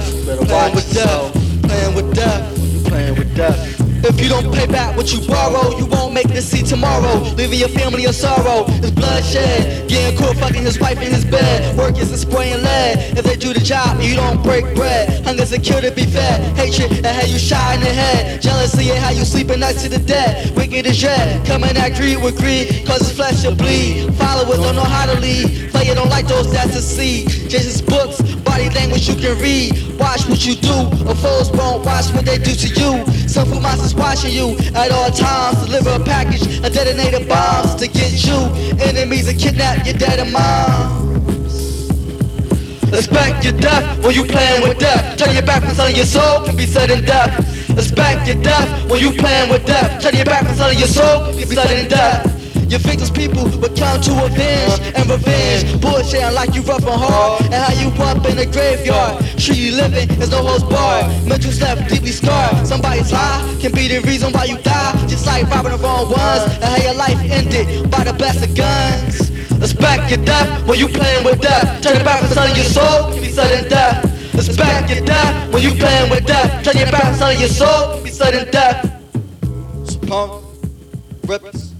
Playing with death. Playing with death. Playing with death. If you don't pay back what you borrow, you won't make the see tomorrow. Leaving your family in sorrow, it's bloodshed. Getting caught fucking his wife in his bed. Workers and spraying lead. If they do the job, you don't break bread. Hunger's a cure to be fed. Hatred and how you shot in the head. Jealousy and how you sleeping next to the dead. Wicked as red. Coming at greed with greed, cause his flesh will bleed. Followers don't know how to lead. Player don't like those that's a seed. Jesus books, can read. Watch what you do. Or foes won't watch what they do to you. Some fool monsters watching you at all times. Deliver a package of detonated bombs to get you. Enemies and kidnap your dad and mom. Expect your death when you playing with death. Turn your back from selling your soul can be sudden death. Expect your death when you playing with death. Turn your back from selling your soul can be sudden death. Your victims people will come to avenge and revenge. Bullshitting like you rough and hard and how you up in the graveyard. Sure you living is no holds barred. Mental left deeply scarred. Somebody's lie can be the reason why you die. Just like robbing the wrong ones and how your life ended by the best of guns. Expect your death when you playing with death. Turn it back and selling your soul can be sudden death. Expect your death when you playing with death. Turn your back and selling your soul can be sudden death. So pump, rippers.